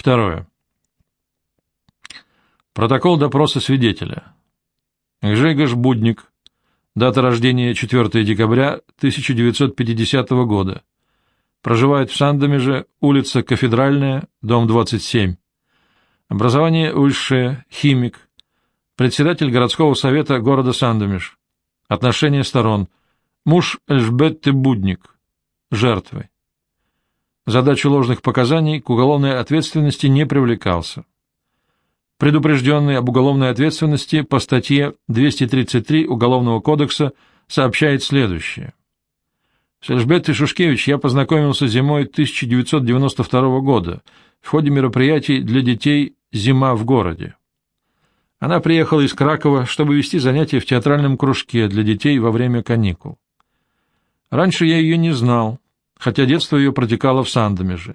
Второе. Протокол допроса свидетеля. Гжегош Будник. Дата рождения 4 декабря 1950 года. Проживает в Сандомеже, улица Кафедральная, дом 27. Образование высшее, химик. Председатель городского совета города Сандомеж. Отношения сторон. Муж Эльжбетты Будник. Жертвы. Задачу ложных показаний к уголовной ответственности не привлекался. Предупрежденный об уголовной ответственности по статье 233 Уголовного кодекса сообщает следующее. С Эльжбеттой Шушкевич я познакомился зимой 1992 года в ходе мероприятий для детей «Зима в городе». Она приехала из Кракова, чтобы вести занятия в театральном кружке для детей во время каникул. Раньше я ее не знал, хотя детство ее протекало в Сандомеже.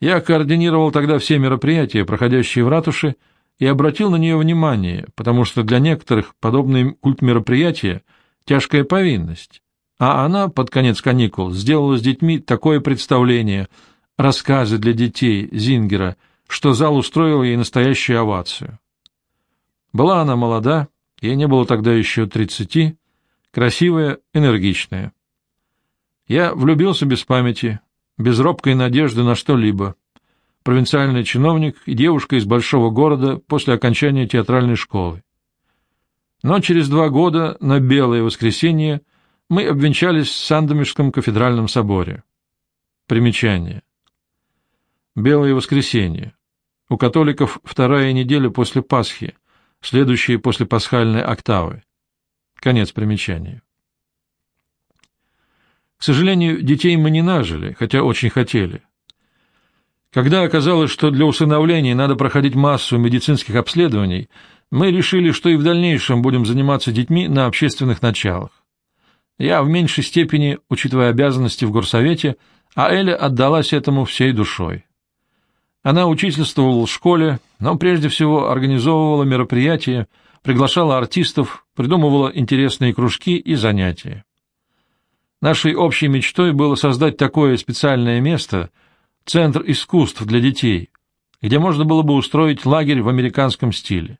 Я координировал тогда все мероприятия, проходящие в ратуше, и обратил на нее внимание, потому что для некоторых подобные культ мероприятия — тяжкая повинность, а она под конец каникул сделала с детьми такое представление, рассказы для детей Зингера, что зал устроил ей настоящую овацию. Была она молода, ей не было тогда еще тридцати, красивая, энергичная. Я влюбился без памяти, без робкой надежды на что-либо. Провинциальный чиновник и девушка из большого города после окончания театральной школы. Но через два года, на Белое воскресенье, мы обвенчались в Сандомирском кафедральном соборе. Примечание. Белое воскресенье. У католиков вторая неделя после Пасхи, следующая после пасхальной октавы. Конец примечания. К сожалению, детей мы не нажили, хотя очень хотели. Когда оказалось, что для усыновления надо проходить массу медицинских обследований, мы решили, что и в дальнейшем будем заниматься детьми на общественных началах. Я в меньшей степени, учитывая обязанности в горсовете, а Эля отдалась этому всей душой. Она учительствовала в школе, но прежде всего организовывала мероприятия, приглашала артистов, придумывала интересные кружки и занятия. Нашей общей мечтой было создать такое специальное место, центр искусств для детей, где можно было бы устроить лагерь в американском стиле.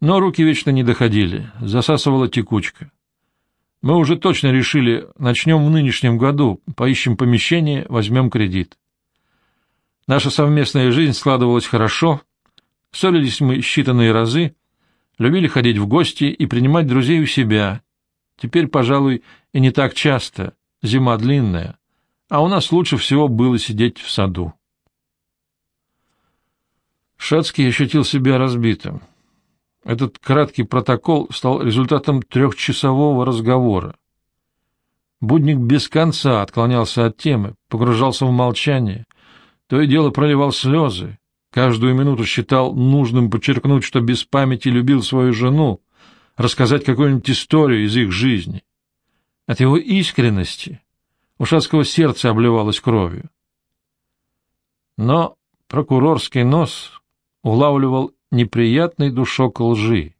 Но руки вечно не доходили, засасывала текучка. Мы уже точно решили, начнем в нынешнем году, поищем помещение, возьмем кредит. Наша совместная жизнь складывалась хорошо, ссорились мы считанные разы, любили ходить в гости и принимать друзей у себя, Теперь, пожалуй, и не так часто, зима длинная, а у нас лучше всего было сидеть в саду. Шацкий ощутил себя разбитым. Этот краткий протокол стал результатом трехчасового разговора. Будник без конца отклонялся от темы, погружался в молчание, то и дело проливал слезы, каждую минуту считал нужным подчеркнуть, что без памяти любил свою жену, рассказать какую-нибудь историю из их жизни. От его искренности у Шацкого сердце обливалось кровью. Но прокурорский нос улавливал неприятный душок лжи.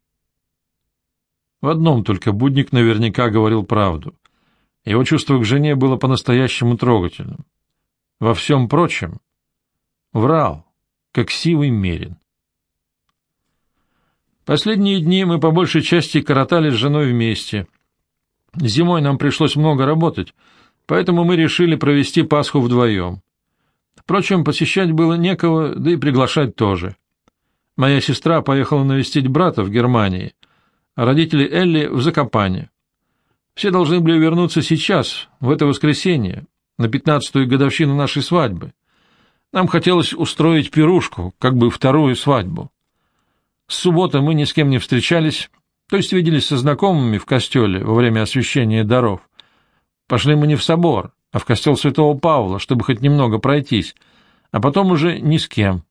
В одном только Будник наверняка говорил правду. Его чувство к жене было по-настоящему трогательным. Во всем прочем врал, как сивый мерин. Последние дни мы по большей части коротали с женой вместе. Зимой нам пришлось много работать, поэтому мы решили провести Пасху вдвоем. Впрочем, посещать было некого, да и приглашать тоже. Моя сестра поехала навестить брата в Германии, а родители Элли в Закопане. Все должны были вернуться сейчас, в это воскресенье, на пятнадцатую годовщину нашей свадьбы. Нам хотелось устроить пирушку, как бы вторую свадьбу. С субботы мы ни с кем не встречались, то есть виделись со знакомыми в костеле во время освящения даров. Пошли мы не в собор, а в костел святого Павла, чтобы хоть немного пройтись, а потом уже ни с кем.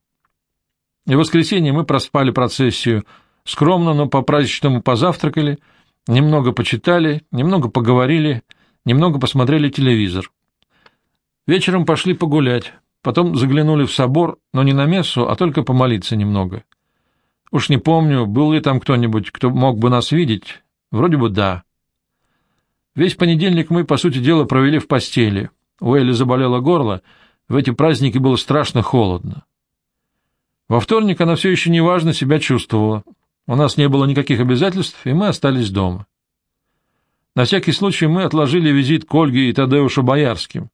И в воскресенье мы проспали процессию, скромно, но по-праздничному позавтракали, немного почитали, немного поговорили, немного посмотрели телевизор. Вечером пошли погулять, потом заглянули в собор, но не на мессу, а только помолиться немного. Уж не помню, был ли там кто-нибудь, кто мог бы нас видеть. Вроде бы да. Весь понедельник мы, по сути дела, провели в постели. У Элли заболело горло, В эти праздники было страшно холодно. Во вторник она все еще неважно себя чувствовала. У нас не было никаких обязательств, и мы остались дома. На всякий случай мы отложили визит к Ольге и Тадеушу Боярским.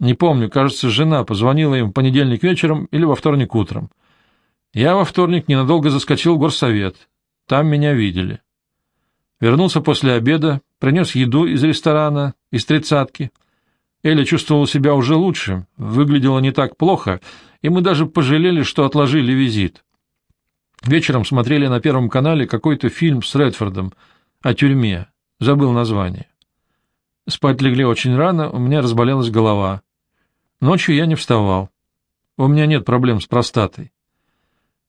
Не помню, кажется, жена позвонила им в понедельник вечером или во вторник утром. Я во вторник ненадолго заскочил в горсовет. Там меня видели. Вернулся после обеда, принес еду из ресторана, из тридцатки. Эля чувствовала себя уже лучше, выглядела не так плохо, и мы даже пожалели, что отложили визит. Вечером смотрели на Первом канале какой-то фильм с Редфордом о тюрьме, забыл название. Спать легли очень рано, у меня разболелась голова. Ночью я не вставал. У меня нет проблем с простатой.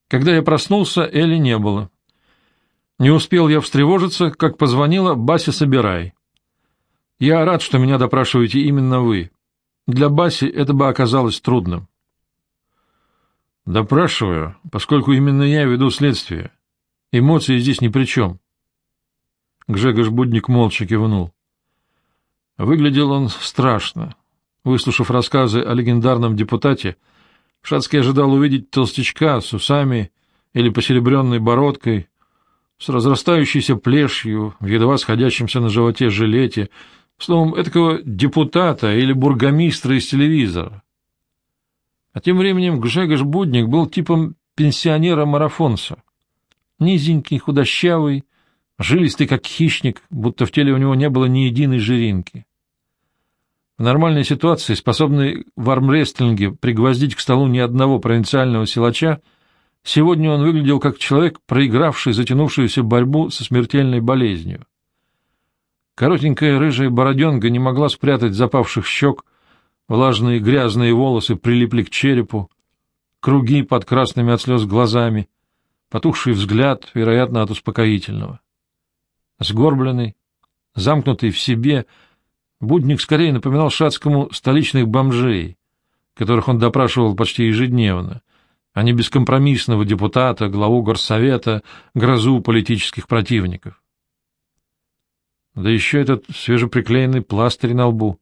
Когда я проснулся, Эли не было. Не успел я встревожиться, как позвонила Бася Собирай. Я рад, что меня допрашиваете именно вы. Для Баси это бы оказалось трудным. Допрашиваю, поскольку именно я веду следствие. Эмоции здесь ни при чем. Гжегош Будник молча кивнул. Выглядел он страшно. Выслушав рассказы о легендарном депутате, Шацкий ожидал увидеть толстячка с усами или посеребренной бородкой, с разрастающейся плешью, в едва сходящемся на животе жилете, словом, этакого депутата или бургомистра из телевизора. А тем временем Гжегош Будник был типом пенсионера-марафонца. Низенький, худощавый, жилистый, как хищник, будто в теле у него не было ни единой жиринки. В нормальной ситуации, способный в армрестлинге пригвоздить к столу ни одного провинциального силача, Сегодня он выглядел как человек, проигравший затянувшуюся борьбу со смертельной болезнью. Коротенькая рыжая бороденка не могла спрятать запавших щек, влажные грязные волосы прилипли к черепу, круги под красными от слез глазами, потухший взгляд, вероятно, от успокоительного. Сгорбленный, замкнутый в себе, Будник скорее напоминал Шацкому столичных бомжей, которых он допрашивал почти ежедневно, а не бескомпромиссного депутата, главу горсовета, грозу политических противников. Да еще этот свежеприклеенный пластырь на лбу.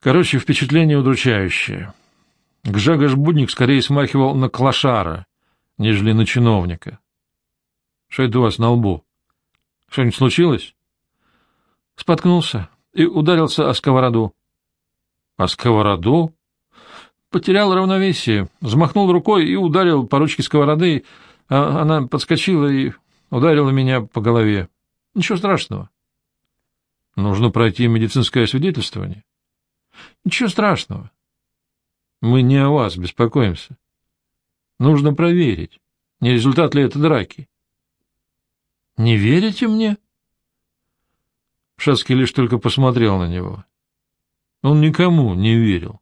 Короче, впечатление удручающее. Гжегош Будник скорее смахивал на клошара, нежели на чиновника. Что это у вас на лбу? Что-нибудь случилось? Споткнулся и ударился о сковороду. — О сковороду? потерял равновесие, взмахнул рукой и ударил по ручке сковороды, а она подскочила и ударила меня по голове. Ничего страшного. Нужно пройти медицинское освидетельствование. Ничего страшного. Мы не о вас беспокоимся. Нужно проверить, не результат ли это драки. Не верите мне? Шацкий лишь только посмотрел на него. Он никому не верил.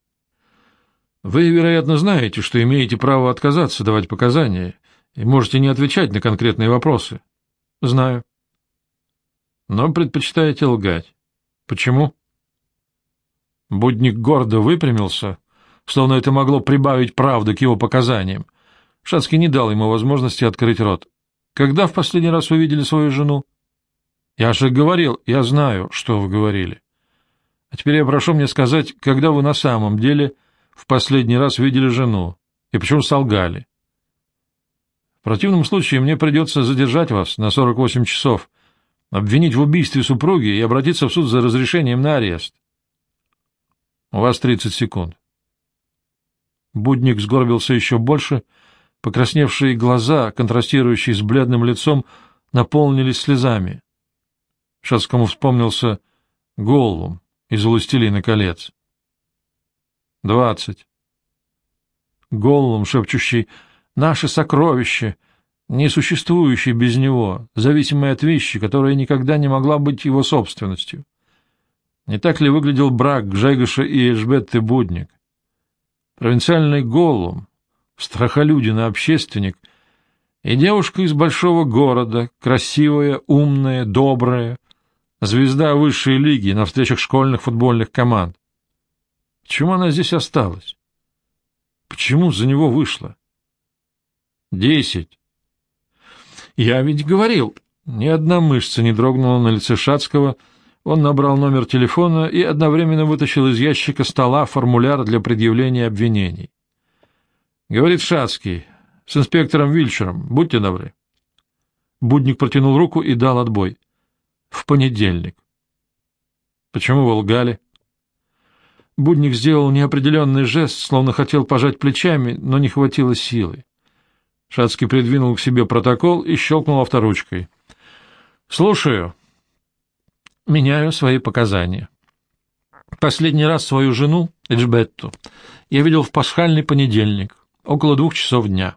Вы, вероятно, знаете, что имеете право отказаться давать показания и можете не отвечать на конкретные вопросы. Знаю. Но предпочитаете лгать. Почему? Будник гордо выпрямился, словно это могло прибавить правду к его показаниям. Шацкий не дал ему возможности открыть рот. Когда в последний раз вы видели свою жену? Я же говорил, я знаю, что вы говорили. А теперь я прошу мне сказать, когда вы на самом деле в последний раз видели жену и почему солгали. В противном случае мне придется задержать вас на 48 часов, обвинить в убийстве супруги и обратиться в суд за разрешением на арест. У вас 30 секунд. Будник сгорбился еще больше, покрасневшие глаза, контрастирующие с бледным лицом, наполнились слезами. Шацкому вспомнился Голлум из «Властелина колец». Двадцать. Голлум, шепчущий «Наше сокровище», несуществующее без него, зависимое от вещи, которая никогда не могла быть его собственностью. Не так ли выглядел брак Гжегоша и Эльжбетты Будник? Провинциальный Голлум, страхолюдин и общественник, и девушка из большого города, красивая, умная, добрая, звезда высшей лиги на встречах школьных футбольных команд. Почему она здесь осталась? Почему за него вышла? Десять. Я ведь говорил, ни одна мышца не дрогнула на лице Шацкого, Он набрал номер телефона и одновременно вытащил из ящика стола формуляр для предъявления обвинений. Говорит Шацкий, с инспектором Вильчером, будьте добры. Будник протянул руку и дал отбой. В понедельник. Почему вы лгали? Будник сделал неопределенный жест, словно хотел пожать плечами, но не хватило силы. Шацкий придвинул к себе протокол и щелкнул авторучкой. — Слушаю. — Меняю свои показания. Последний раз свою жену, Эджбетту, я видел в пасхальный понедельник, около двух часов дня.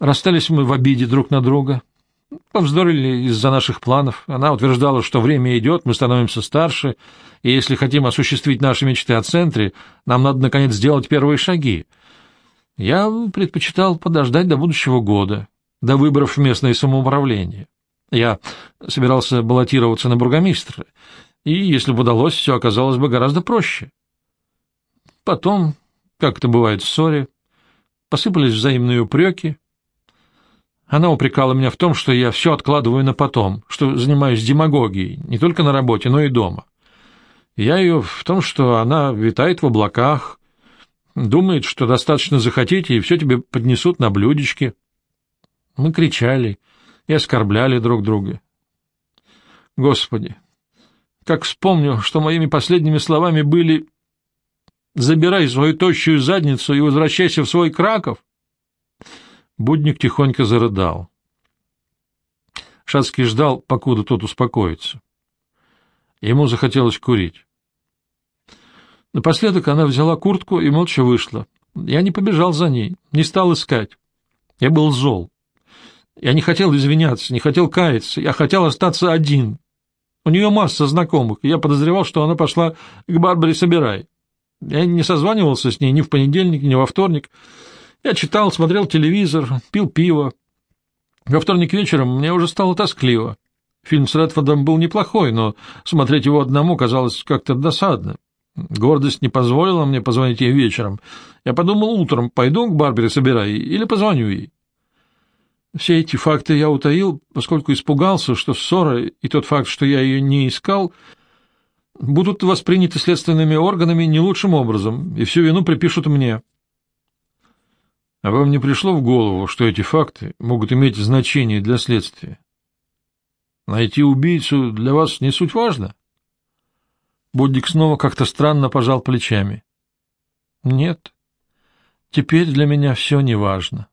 Расстались мы в обиде друг на друга, повздорили из-за наших планов. Она утверждала, что время идет, мы становимся старше, и если хотим осуществить наши мечты о центре, нам надо, наконец, сделать первые шаги. Я предпочитал подождать до будущего года, до выборов в местное самоуправление. Я собирался баллотироваться на бургомистра, и, если бы удалось, все оказалось бы гораздо проще. Потом, как это бывает в ссоре, посыпались взаимные упреки. Она упрекала меня в том, что я все откладываю на потом, что занимаюсь демагогией не только на работе, но и дома. Я ее в том, что она витает в облаках, Думает, что достаточно захотите, и все тебе поднесут на блюдечке. Мы кричали и оскорбляли друг друга. Господи, как вспомню, что моими последними словами были «Забирай свою тощую задницу и возвращайся в свой Краков», Будник тихонько зарыдал. Шацкий ждал, покуда тот успокоится. Ему захотелось курить. Напоследок она взяла куртку и молча вышла. Я не побежал за ней, не стал искать. Я был зол. Я не хотел извиняться, не хотел каяться, я хотел остаться один. У нее масса знакомых, и я подозревал, что она пошла к Барбаре Собирай. Я не созванивался с ней ни в понедельник, ни во вторник. Я читал, смотрел телевизор, пил пиво. Во вторник вечером мне уже стало тоскливо. Фильм с Редфордом был неплохой, но смотреть его одному казалось как-то досадно. Гордость не позволила мне позвонить ей вечером. Я подумал утром, пойду к Барбере собирай или позвоню ей. Все эти факты я утаил, поскольку испугался, что ссора и тот факт, что я ее не искал, будут восприняты следственными органами не лучшим образом, и всю вину припишут мне. А вам не пришло в голову, что эти факты могут иметь значение для следствия? Найти убийцу для вас не суть важно? — Будник снова как-то странно пожал плечами. — Нет, теперь для меня все неважно.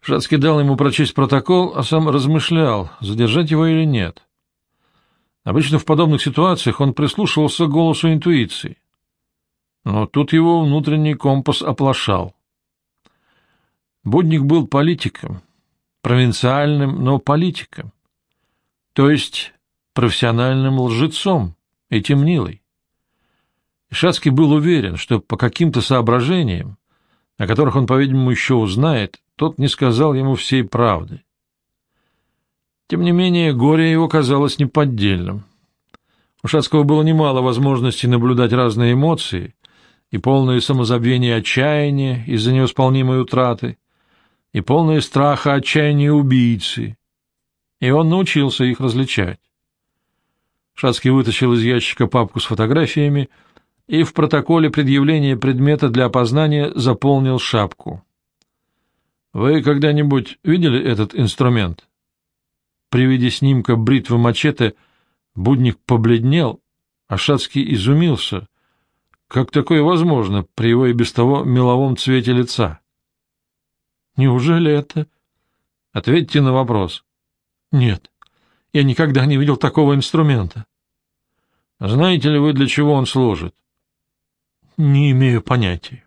Шацкий дал ему прочесть протокол, а сам размышлял, задержать его или нет. Обычно в подобных ситуациях он прислушивался к голосу интуиции. Но тут его внутренний компас оплошал. Будник был политиком, провинциальным, но политиком, то есть профессиональным лжецом, и темнилой. Шацкий был уверен, что по каким-то соображениям, о которых он, по-видимому, еще узнает, тот не сказал ему всей правды. Тем не менее, горе его казалось неподдельным. У Шацкого было немало возможностей наблюдать разные эмоции и полное самозабвение отчаяния из-за невосполнимой утраты, и полное страха отчаяния убийцы, и он научился их различать. Шацкий вытащил из ящика папку с фотографиями и в протоколе предъявления предмета для опознания заполнил шапку. «Вы когда-нибудь видели этот инструмент?» При виде снимка бритвы мачете Будник побледнел, а Шацкий изумился. Как такое возможно при его и без того меловом цвете лица? «Неужели это?» «Ответьте на вопрос». «Нет». Я никогда не видел такого инструмента. Знаете ли вы, для чего он служит? Не имею понятия.